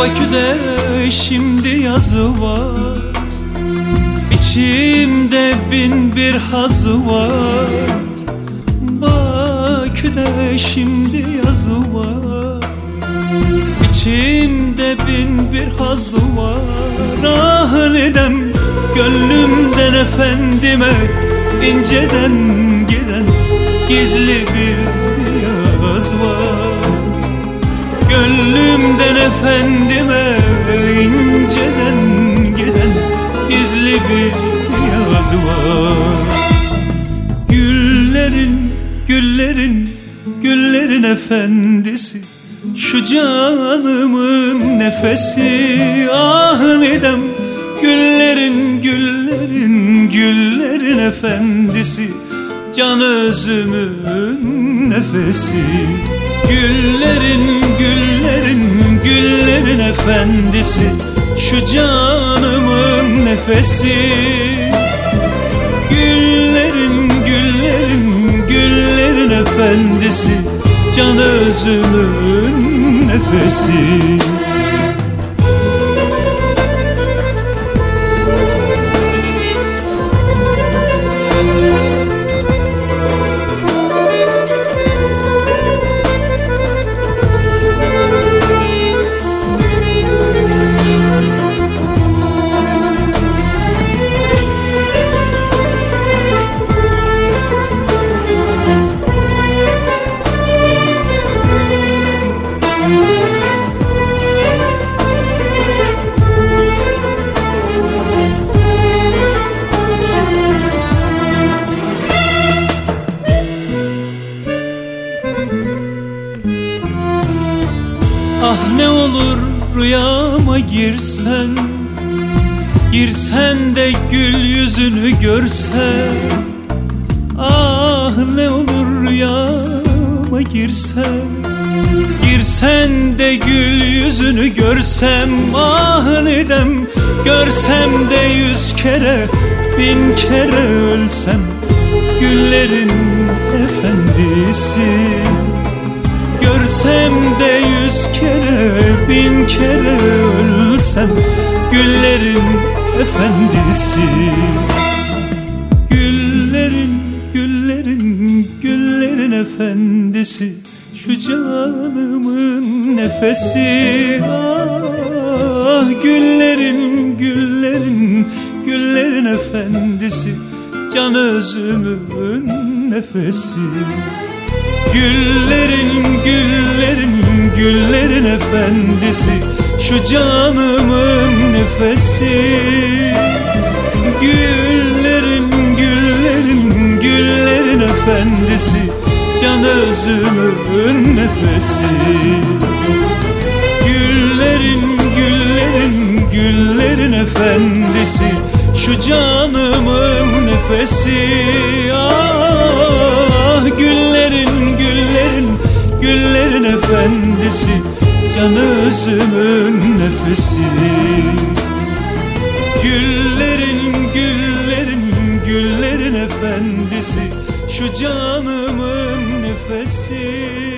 Bakü'de şimdi yazı var. İçimde bin bir hazı var. Bakü'de şimdi yazı var. İçimde bin bir hazı var. Ah nedem gönlümden efendime inceden giren gizli bir Gönlümden efendime inceden giden gizli bir yaz var. Güllerin, güllerin, güllerin efendisi Şu canımın nefesi. Ah nedem Güllerin, güllerin, güllerin efendisi Can özümün nefesi Güllerin, güllerin, güllerin efendisi. Şu canımın nefesi. Güllerin, güllerin, güllerin efendisi. Can özümün nefesi rüyama girsen Girsen de gül yüzünü görsen. Ah ne olur rüyama girsen Girsen de gül yüzünü görsem. Ah nedem görsem de yüz kere Bin kere ölsem. Güllerin efendisi Görsem de yüz kere ölsem Güllerin efendisi. Güllerin, güllerin, güllerin efendisi. Şu canımın nefesi. Ah güllerin, güllerin, güllerin efendisi. Can özümün nefesi. Güllerin, güllerin, efendisi Şu canımın nefesi. Güllerin, güllerin, güllerin efendisi Can özümün nefesi. Güllerin, güllerin, güllerin efendisi Şu canımın nefesi. Ah güllerin, güllerin, güllerin efendisi Can özümün nefesi. Güllerin, güllerin, güllerin efendisi Şu canımın nefesi